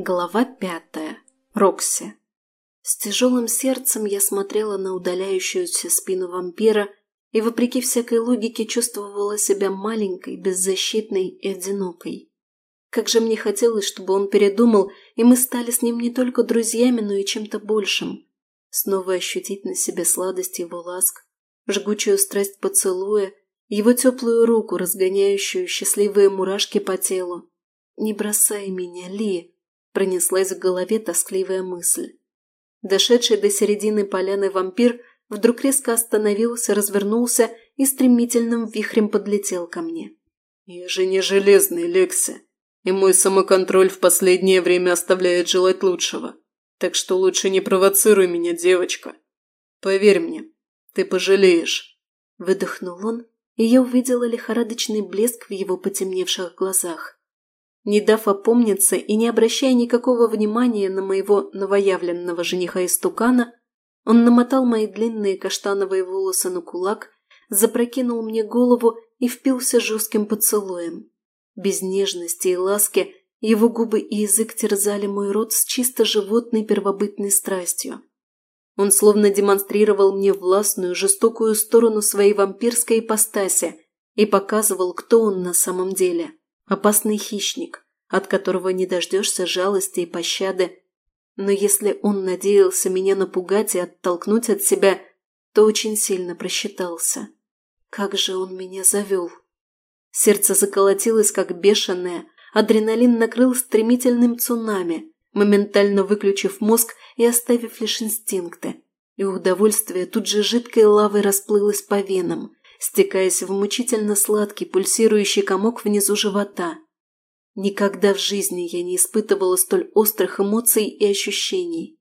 Глава пятая. Рокси. С тяжелым сердцем я смотрела на удаляющуюся спину вампира и, вопреки всякой логике, чувствовала себя маленькой, беззащитной и одинокой. Как же мне хотелось, чтобы он передумал, и мы стали с ним не только друзьями, но и чем-то большим. Снова ощутить на себе сладость его ласк, жгучую страсть поцелуя, его теплую руку, разгоняющую счастливые мурашки по телу. «Не бросай меня, Ли!» Пронеслась в голове тоскливая мысль. Дошедший до середины поляны вампир вдруг резко остановился, развернулся и стремительным вихрем подлетел ко мне. «Я же не железный, Лекси, и мой самоконтроль в последнее время оставляет желать лучшего, так что лучше не провоцируй меня, девочка. Поверь мне, ты пожалеешь». Выдохнул он, и я увидела лихорадочный блеск в его потемневших глазах. Не дав опомниться и не обращая никакого внимания на моего новоявленного жениха истукана, он намотал мои длинные каштановые волосы на кулак, запрокинул мне голову и впился жестким поцелуем. Без нежности и ласки его губы и язык терзали мой рот с чисто животной первобытной страстью. Он словно демонстрировал мне властную, жестокую сторону своей вампирской ипостаси и показывал, кто он на самом деле. Опасный хищник, от которого не дождешься жалости и пощады. Но если он надеялся меня напугать и оттолкнуть от себя, то очень сильно просчитался. Как же он меня завел! Сердце заколотилось, как бешеное, адреналин накрыл стремительным цунами, моментально выключив мозг и оставив лишь инстинкты. И удовольствие тут же жидкой лавой расплылось по венам, стекаясь в мучительно сладкий пульсирующий комок внизу живота. Никогда в жизни я не испытывала столь острых эмоций и ощущений.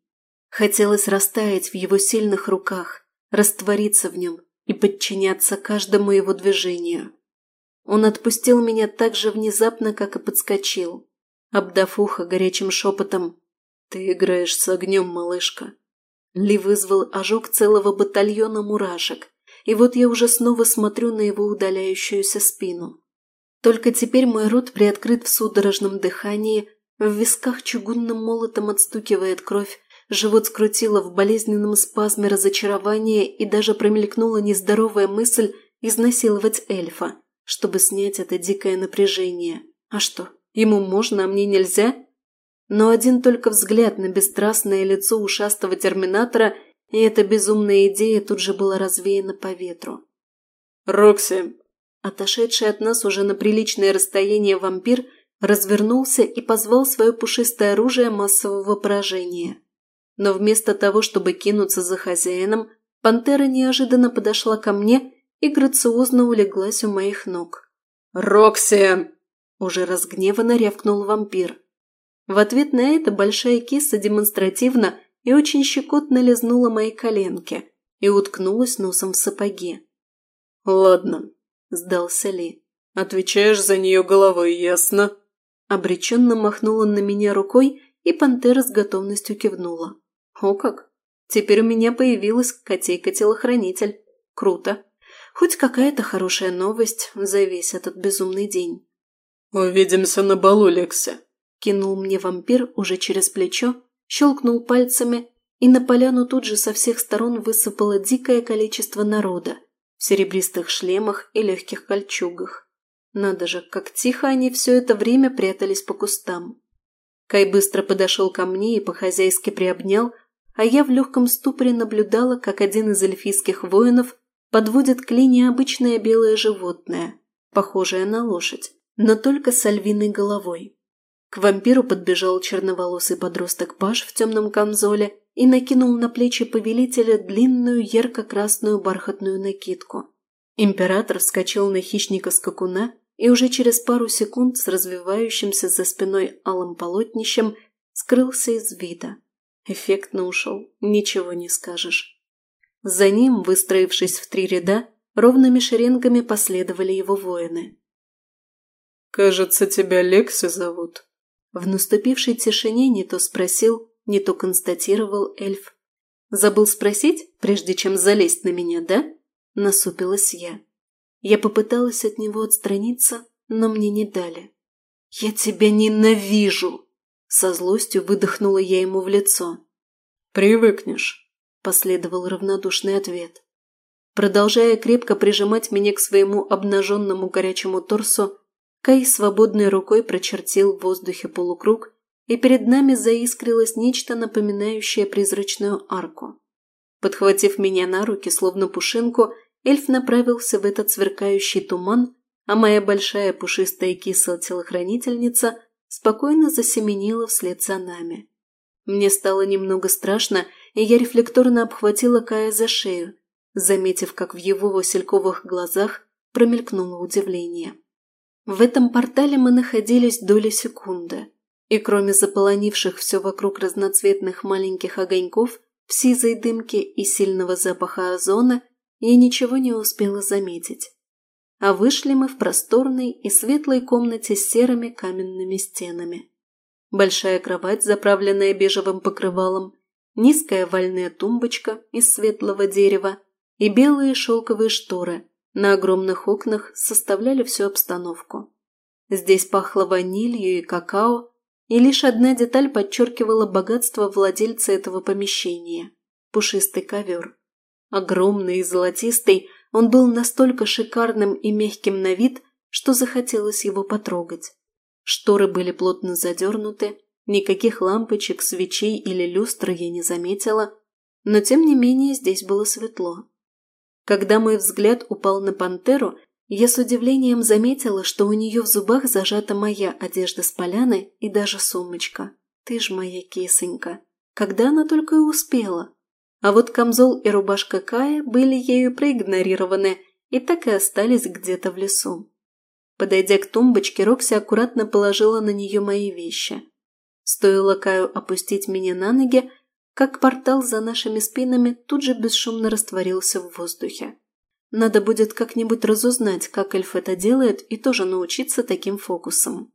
Хотелось растаять в его сильных руках, раствориться в нем и подчиняться каждому его движению. Он отпустил меня так же внезапно, как и подскочил, обдав ухо горячим шепотом «Ты играешь с огнем, малышка». Ли вызвал ожог целого батальона мурашек, и вот я уже снова смотрю на его удаляющуюся спину. Только теперь мой рот приоткрыт в судорожном дыхании, в висках чугунным молотом отстукивает кровь, живот скрутило в болезненном спазме разочарования и даже промелькнула нездоровая мысль изнасиловать эльфа, чтобы снять это дикое напряжение. А что, ему можно, а мне нельзя? Но один только взгляд на бесстрастное лицо ушастого терминатора – и эта безумная идея тут же была развеяна по ветру. «Рокси!» Отошедший от нас уже на приличное расстояние вампир развернулся и позвал свое пушистое оружие массового поражения. Но вместо того, чтобы кинуться за хозяином, пантера неожиданно подошла ко мне и грациозно улеглась у моих ног. «Рокси!» – уже разгневанно рявкнул вампир. В ответ на это большая киса демонстративно и очень щекотно лизнула мои коленки и уткнулась носом в сапоги. «Ладно», – сдался Ли. «Отвечаешь за нее головой, ясно?» Обреченно махнула на меня рукой, и пантера с готовностью кивнула. «О как! Теперь у меня появилась котейка-телохранитель. Круто! Хоть какая-то хорошая новость за весь этот безумный день». «Увидимся на балу, Лекси!» – кинул мне вампир уже через плечо, щелкнул пальцами, и на поляну тут же со всех сторон высыпало дикое количество народа в серебристых шлемах и легких кольчугах. Надо же, как тихо они все это время прятались по кустам. Кай быстро подошел ко мне и по-хозяйски приобнял, а я в легком ступоре наблюдала, как один из эльфийских воинов подводит к линии обычное белое животное, похожее на лошадь, но только с альвиной головой. К вампиру подбежал черноволосый подросток Паш в темном камзоле и накинул на плечи повелителя длинную ярко-красную бархатную накидку. Император вскочил на хищника-скакуна и уже через пару секунд с развивающимся за спиной алым полотнищем скрылся из вида. Эффектно ушел, ничего не скажешь. За ним, выстроившись в три ряда, ровными шеренгами последовали его воины. «Кажется, тебя Лекси зовут», в наступившей тишине не то спросил, не то констатировал эльф. «Забыл спросить, прежде чем залезть на меня, да?» Насупилась я. Я попыталась от него отстраниться, но мне не дали. «Я тебя ненавижу!» Со злостью выдохнула я ему в лицо. «Привыкнешь», – последовал равнодушный ответ. Продолжая крепко прижимать меня к своему обнаженному горячему торсу, Кай свободной рукой прочертил в воздухе полукруг, и перед нами заискрилось нечто напоминающее призрачную арку. Подхватив меня на руки, словно пушинку, эльф направился в этот сверкающий туман, а моя большая пушистая кисла-телохранительница спокойно засеменила вслед за нами. Мне стало немного страшно, и я рефлекторно обхватила Кая за шею, заметив, как в его васильковых глазах промелькнуло удивление. В этом портале мы находились доли секунды, и кроме заполонивших все вокруг разноцветных маленьких огоньков в сизой дымке и сильного запаха озона, я ничего не успела заметить. А вышли мы в просторной и светлой комнате с серыми каменными стенами. Большая кровать, заправленная бежевым покрывалом, низкая вальная тумбочка из светлого дерева и белые шелковые шторы, на огромных окнах составляли всю обстановку. Здесь пахло ванилью и какао, и лишь одна деталь подчеркивала богатство владельца этого помещения – пушистый ковер. Огромный и золотистый, он был настолько шикарным и мягким на вид, что захотелось его потрогать. Шторы были плотно задернуты, никаких лампочек, свечей или люстры я не заметила, но тем не менее здесь было светло. Когда мой взгляд упал на пантеру, я с удивлением заметила, что у нее в зубах зажата моя одежда с поляны и даже сумочка. Ты ж моя кисонька. Когда она только и успела. А вот камзол и рубашка Кая были ею проигнорированы и так и остались где-то в лесу. Подойдя к тумбочке, Рокси аккуратно положила на нее мои вещи. Стоило Каю опустить меня на ноги, как портал за нашими спинами тут же бесшумно растворился в воздухе. Надо будет как-нибудь разузнать, как эльф это делает, и тоже научиться таким фокусам.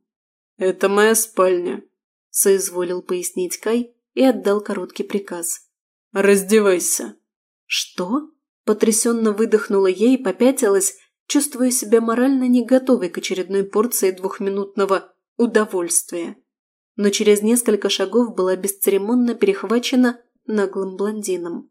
«Это моя спальня», – соизволил пояснить Кай и отдал короткий приказ. «Раздевайся». «Что?» – потрясенно выдохнула я и попятилась, чувствуя себя морально не готовой к очередной порции двухминутного удовольствия но через несколько шагов была бесцеремонно перехвачена наглым блондином.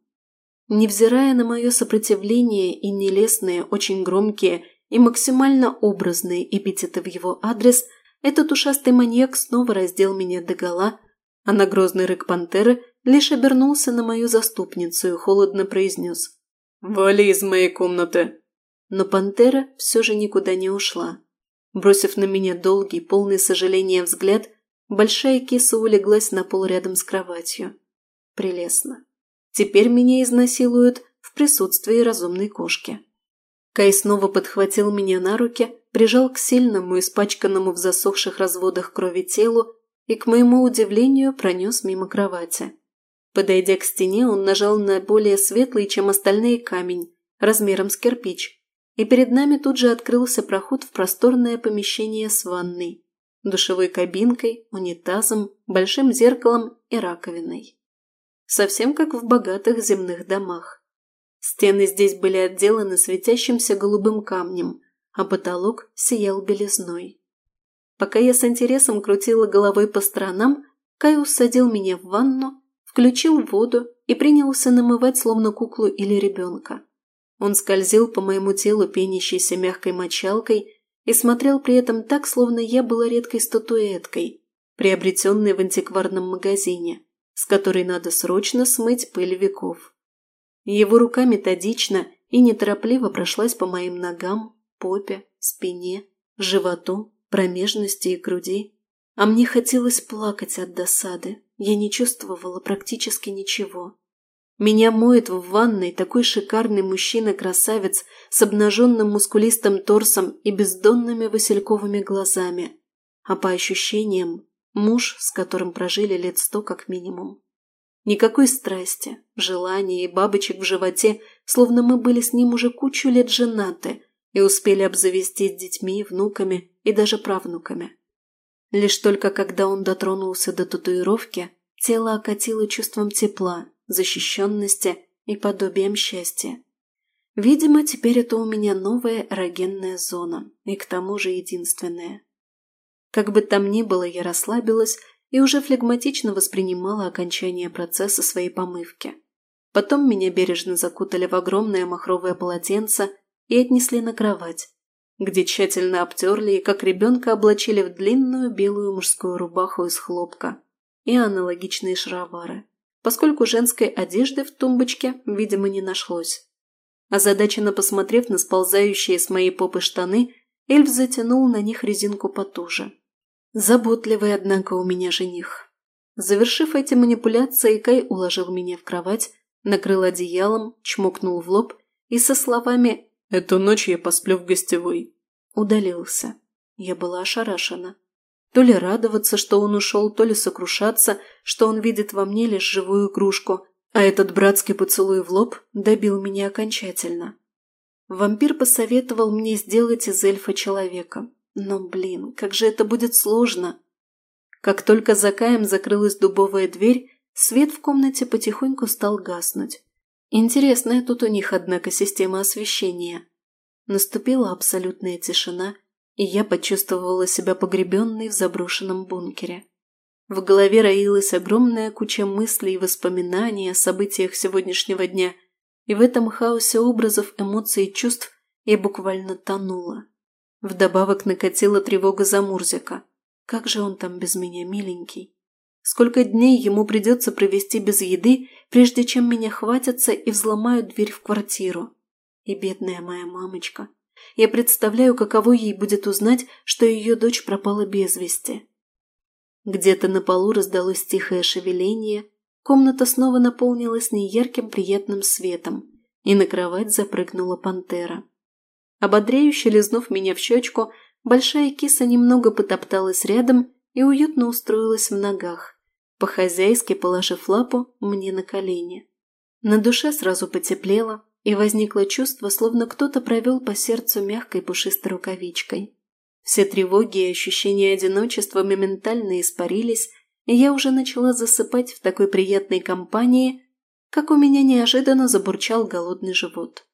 Невзирая на мое сопротивление и нелестные, очень громкие и максимально образные эпитеты в его адрес, этот ушастый маньяк снова раздел меня догола, а на грозный рык пантеры лишь обернулся на мою заступницу и холодно произнес «Вали из моей комнаты!» Но пантера все же никуда не ушла. Бросив на меня долгий, полный сожаления взгляд, Большая киса улеглась на пол рядом с кроватью. Прелестно. Теперь меня изнасилуют в присутствии разумной кошки. Кай снова подхватил меня на руки, прижал к сильному, испачканному в засохших разводах крови телу и, к моему удивлению, пронес мимо кровати. Подойдя к стене, он нажал на более светлый, чем остальные камень, размером с кирпич, и перед нами тут же открылся проход в просторное помещение с ванной душевой кабинкой, унитазом, большим зеркалом и раковиной. Совсем как в богатых земных домах. Стены здесь были отделаны светящимся голубым камнем, а потолок сиял белизной. Пока я с интересом крутила головой по сторонам, Кай усадил меня в ванну, включил воду и принялся намывать словно куклу или ребенка. Он скользил по моему телу пенящейся мягкой мочалкой и смотрел при этом так, словно я была редкой статуэткой, приобретенной в антикварном магазине, с которой надо срочно смыть пыль веков. Его рука методично и неторопливо прошлась по моим ногам, попе, спине, животу, промежности и груди. А мне хотелось плакать от досады, я не чувствовала практически ничего. Меня моет в ванной такой шикарный мужчина-красавец с обнаженным мускулистым торсом и бездонными васильковыми глазами. А по ощущениям, муж, с которым прожили лет сто как минимум. Никакой страсти, желания и бабочек в животе, словно мы были с ним уже кучу лет женаты и успели обзавестись детьми, внуками и даже правнуками. Лишь только когда он дотронулся до татуировки, тело окатило чувством тепла, защищенности и подобием счастья. Видимо, теперь это у меня новая эрогенная зона, и к тому же единственная. Как бы там ни было, я расслабилась и уже флегматично воспринимала окончание процесса своей помывки. Потом меня бережно закутали в огромное махровое полотенце и отнесли на кровать, где тщательно обтерли и как ребенка облачили в длинную белую мужскую рубаху из хлопка и аналогичные шаровары, поскольку женской одежды в тумбочке, видимо, не нашлось. Озадаченно посмотрев на сползающие с моей попы штаны, эльф затянул на них резинку потуже. Заботливый, однако, у меня жених. Завершив эти манипуляции, Кай уложил меня в кровать, накрыл одеялом, чмокнул в лоб и со словами «Эту ночь я посплю в гостевой». Удалился. Я была ошарашена. То ли радоваться, что он ушел, то ли сокрушаться, что он видит во мне лишь живую игрушку, а этот братский поцелуй в лоб добил меня окончательно. Вампир посоветовал мне сделать из эльфа человека. Но, блин, как же это будет сложно. Как только за Каем закрылась дубовая дверь, свет в комнате потихоньку стал гаснуть. Интересная тут у них, однако, система освещения. Наступила абсолютная тишина, и я почувствовала себя погребенной в заброшенном бункере. В голове роилась огромная куча мыслей и воспоминаний о событиях сегодняшнего дня, и в этом хаосе образов, эмоций и чувств я буквально тонула. Вдобавок накатила тревога за Мурзика. Как же он там без меня, миленький? Сколько дней ему придется провести без еды, прежде чем меня хватятся и взломают дверь в квартиру. И бедная моя мамочка. Я представляю, каково ей будет узнать, что ее дочь пропала без вести. Где-то на полу раздалось тихое шевеление, комната снова наполнилась неярким приятным светом, и на кровать запрыгнула пантера. Ободряюще лизнув меня в щечку, большая киса немного потопталась рядом и уютно устроилась в ногах, по-хозяйски положив лапу мне на колени. На душе сразу потеплело, и возникло чувство, словно кто-то провел по сердцу мягкой пушистой рукавичкой. Все тревоги и ощущения одиночества моментально испарились, и я уже начала засыпать в такой приятной компании, как у меня неожиданно забурчал голодный живот.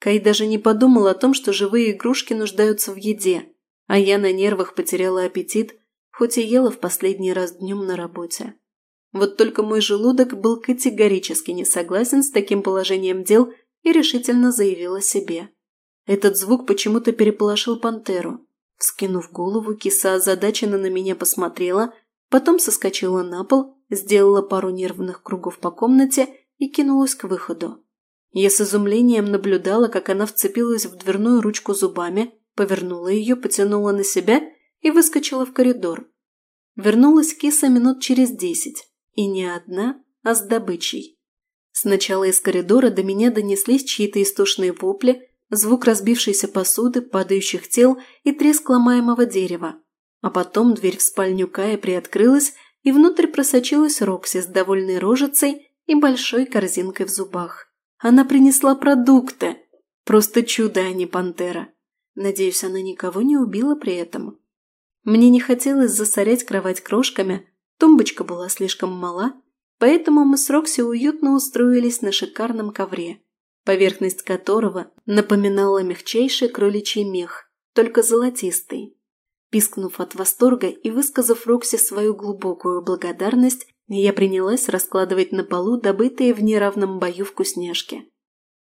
Кай даже не подумал о том, что живые игрушки нуждаются в еде, а я на нервах потеряла аппетит, хоть и ела в последний раз днем на работе. Вот только мой желудок был категорически не согласен с таким положением дел и решительно заявил о себе. Этот звук почему-то переполошил пантеру. Вскинув голову, киса озадаченно на меня посмотрела, потом соскочила на пол, сделала пару нервных кругов по комнате и кинулась к выходу. Я с изумлением наблюдала, как она вцепилась в дверную ручку зубами, повернула ее, потянула на себя и выскочила в коридор. Вернулась киса минут через десять, и не одна, а с добычей. Сначала из коридора до меня донеслись чьи-то истошные вопли, звук разбившейся посуды, падающих тел и треск ломаемого дерева. А потом дверь в спальню Кая приоткрылась, и внутрь просочилась Рокси с довольной рожицей и большой корзинкой в зубах. Она принесла продукты. Просто чудо, а не пантера. Надеюсь, она никого не убила при этом. Мне не хотелось засорять кровать крошками, тумбочка была слишком мала, поэтому мы с Рокси уютно устроились на шикарном ковре, поверхность которого напоминала мягчайший кроличий мех, только золотистый. Пискнув от восторга и высказав Рокси свою глубокую благодарность, я принялась раскладывать на полу добытые в неравном бою вкусняшки.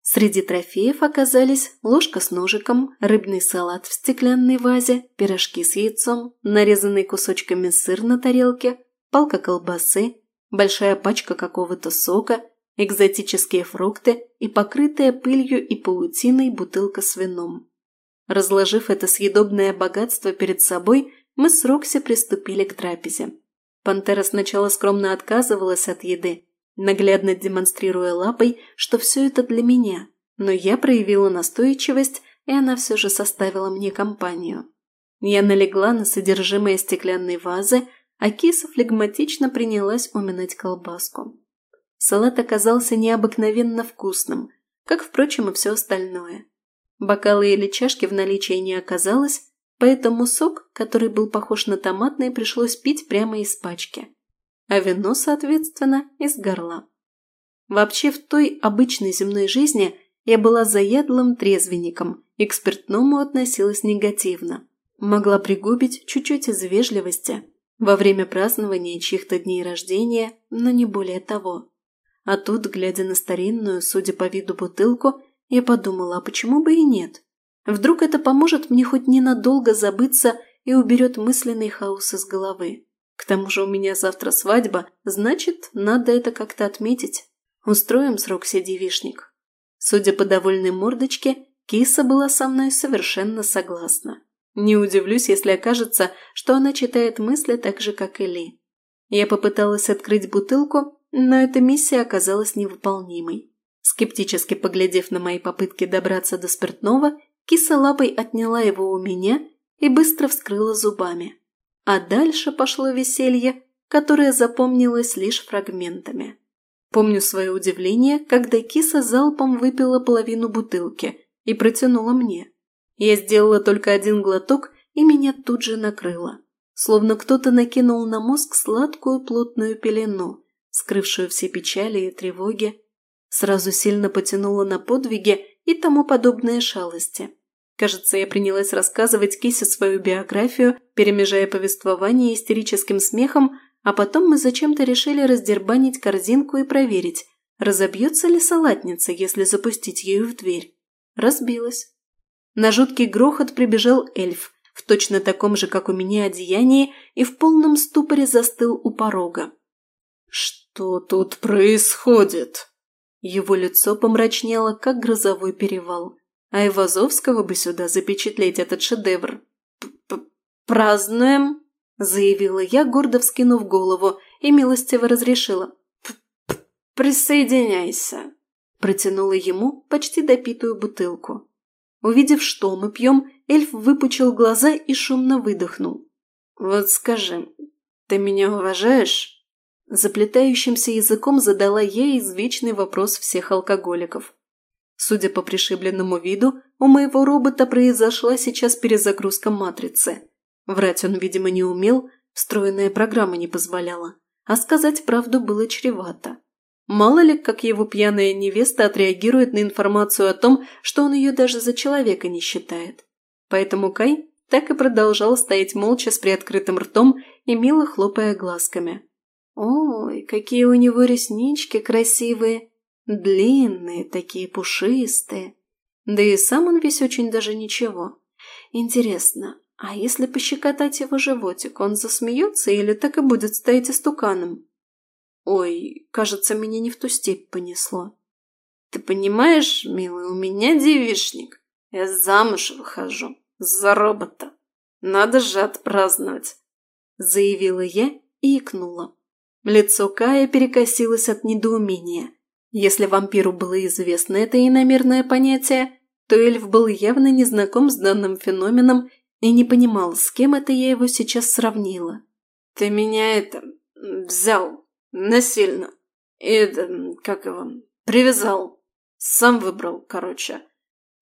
Среди трофеев оказались ложка с ножиком, рыбный салат в стеклянной вазе, пирожки с яйцом, нарезанный кусочками сыр на тарелке, палка колбасы, большая пачка какого-то сока, экзотические фрукты и покрытая пылью и паутиной бутылка с вином. Разложив это съедобное богатство перед собой, мы с Рокси приступили к трапезе. Пантера сначала скромно отказывалась от еды, наглядно демонстрируя лапой, что все это для меня, но я проявила настойчивость, и она все же составила мне компанию. Я налегла на содержимое стеклянной вазы, а киса флегматично принялась уминать колбаску. Салат оказался необыкновенно вкусным, как, впрочем, и все остальное. Бокалы или чашки в наличии не оказалось, поэтому сок, который был похож на томатный, пришлось пить прямо из пачки а вино, соответственно, из горла. Вообще, в той обычной земной жизни я была заядлым трезвенником и к спиртному относилась негативно. Могла пригубить чуть-чуть из вежливости, Во время празднования чьих-то дней рождения, но не более того. А тут, глядя на старинную, судя по виду бутылку, я подумала, а почему бы и нет? Вдруг это поможет мне хоть ненадолго забыться и уберет мысленный хаос из головы. К тому же у меня завтра свадьба, значит, надо это как-то отметить. Устроим с Рокси девишник. Судя по довольной мордочке, киса была со мной совершенно согласна. Не удивлюсь, если окажется, что она читает мысли так же, как и Ли. Я попыталась открыть бутылку, но эта миссия оказалась невыполнимой. Скептически поглядев на мои попытки добраться до спиртного, киса лапой отняла его у меня и быстро вскрыла зубами. А дальше пошло веселье, которое запомнилось лишь фрагментами. Помню свое удивление, когда киса залпом выпила половину бутылки и протянула мне. Я сделала только один глоток, и меня тут же накрыло. Словно кто-то накинул на мозг сладкую плотную пелену, скрывшую все печали и тревоги. Сразу сильно потянула на подвиги и тому подобные шалости. Кажется, я принялась рассказывать Кисе свою биографию, перемежая повествование истерическим смехом, а потом мы зачем-то решили раздербанить корзинку и проверить, разобьется ли салатница, если запустить ею в дверь. Разбилась. На жуткий грохот прибежал эльф, в точно таком же, как у меня, одеянии и в полном ступоре застыл у порога. «Что тут происходит?» Его лицо помрачнело, как грозовой перевал. А Ивазовского бы сюда запечатлеть этот шедевр. П «Празднуем!» – заявила я, гордо вскинув голову, и милостиво разрешила. П -п «Присоединяйся!» – протянула ему почти допитую бутылку. Увидев, что мы пьем, эльф выпучил глаза и шумно выдохнул. «Вот скажи, ты меня уважаешь?» Заплетающимся языком задала ей извечный вопрос всех алкоголиков. Судя по пришибленному виду, у моего робота произошла сейчас перезагрузка матрицы. Врать он, видимо, не умел, встроенная программа не позволяла. А сказать правду было чревато. Мало ли, как его пьяная невеста отреагирует на информацию о том, что он ее даже за человека не считает. Поэтому Кай так и продолжал стоять молча с приоткрытым ртом и мило хлопая глазками. «Ой, какие у него реснички красивые!» Длинные, такие пушистые. Да и сам он весь очень даже ничего. Интересно, а если пощекотать его животик, он засмеется или так и будет стоять истуканом? Ой, кажется, меня не в ту степь понесло. Ты понимаешь, милый, у меня девишник. Я замуж выхожу. За робота. Надо же отпраздновать. Заявила я и икнула. Лицо Кая перекосилось от недоумения. Если вампиру было известно это иномерное понятие, то эльф был явно не знаком с данным феноменом и не понимал, с кем это я его сейчас сравнила. «Ты меня это... взял. Насильно. И как его... привязал. Сам выбрал, короче.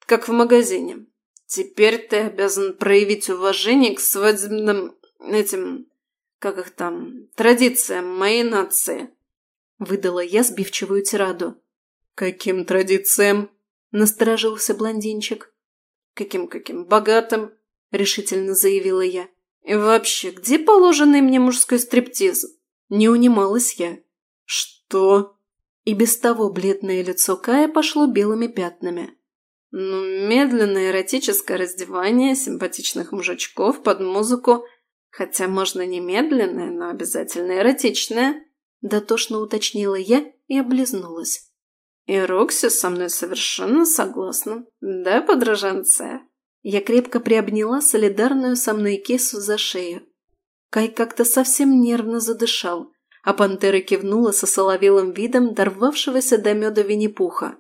Как в магазине. Теперь ты обязан проявить уважение к свадебным... этим... как их там... традициям моей нации». Выдала я сбивчивую тираду. «Каким традициям?» – насторожился блондинчик. «Каким-каким? Богатым?» – решительно заявила я. «И вообще, где положенный мне мужской стриптиз?» Не унималась я. «Что?» И без того бледное лицо Кая пошло белыми пятнами. «Ну, медленное эротическое раздевание симпатичных мужичков под музыку, хотя можно не медленное, но обязательно эротичное», Дотошно уточнила я и облизнулась. «И Рокси со мной совершенно согласна. Да, подражанция?» Я крепко приобняла солидарную со мной кесу за шею. Кай как-то совсем нервно задышал, а пантера кивнула со соловелым видом дорвавшегося до меда Винни-Пуха.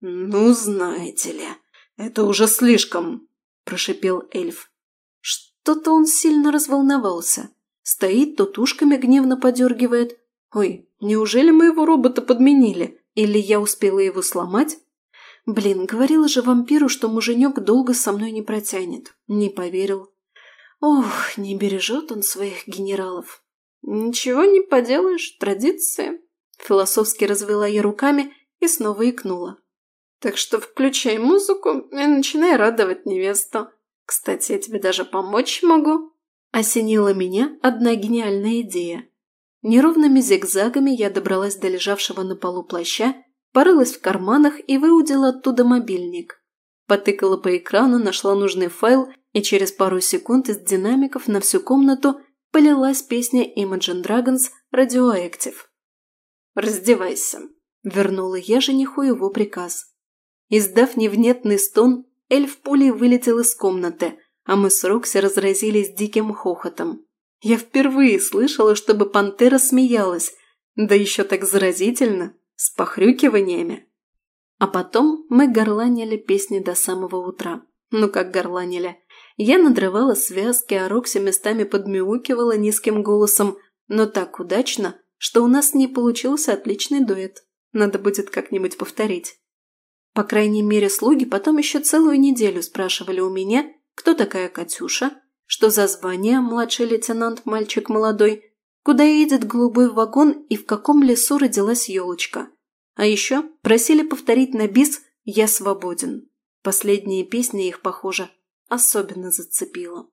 «Ну, знаете ли, это уже слишком!» – прошипел эльф. Что-то он сильно разволновался. Стоит, то тушками гневно подергивает, Ой, неужели моего робота подменили? Или я успела его сломать? Блин, говорила же вампиру, что муженек долго со мной не протянет. Не поверил. Ох, не бережет он своих генералов. Ничего не поделаешь, традиции. Философски развела я руками и снова икнула. Так что включай музыку и начинай радовать невесту. Кстати, я тебе даже помочь могу. Осенила меня одна гениальная идея. Неровными зигзагами я добралась до лежавшего на полу плаща, порылась в карманах и выудила оттуда мобильник. Потыкала по экрану, нашла нужный файл, и через пару секунд из динамиков на всю комнату полилась песня Imagine Dragons Radioactive. «Раздевайся», – вернула я жениху его приказ. Издав невнятный стон, эльф пулей вылетел из комнаты, а мы с Рокси разразились диким хохотом. Я впервые слышала, чтобы пантера смеялась, да еще так заразительно, с похрюкиваниями. А потом мы горланили песни до самого утра. Ну как горланили? Я надрывала связки, а Рокси местами подмяукивала низким голосом, но так удачно, что у нас не получился отличный дуэт. Надо будет как-нибудь повторить. По крайней мере, слуги потом еще целую неделю спрашивали у меня, кто такая Катюша, что за звание младший лейтенант мальчик молодой, куда едет голубой вагон и в каком лесу родилась елочка. А еще просили повторить на бис «Я свободен». Последняя песня их, похоже, особенно зацепила.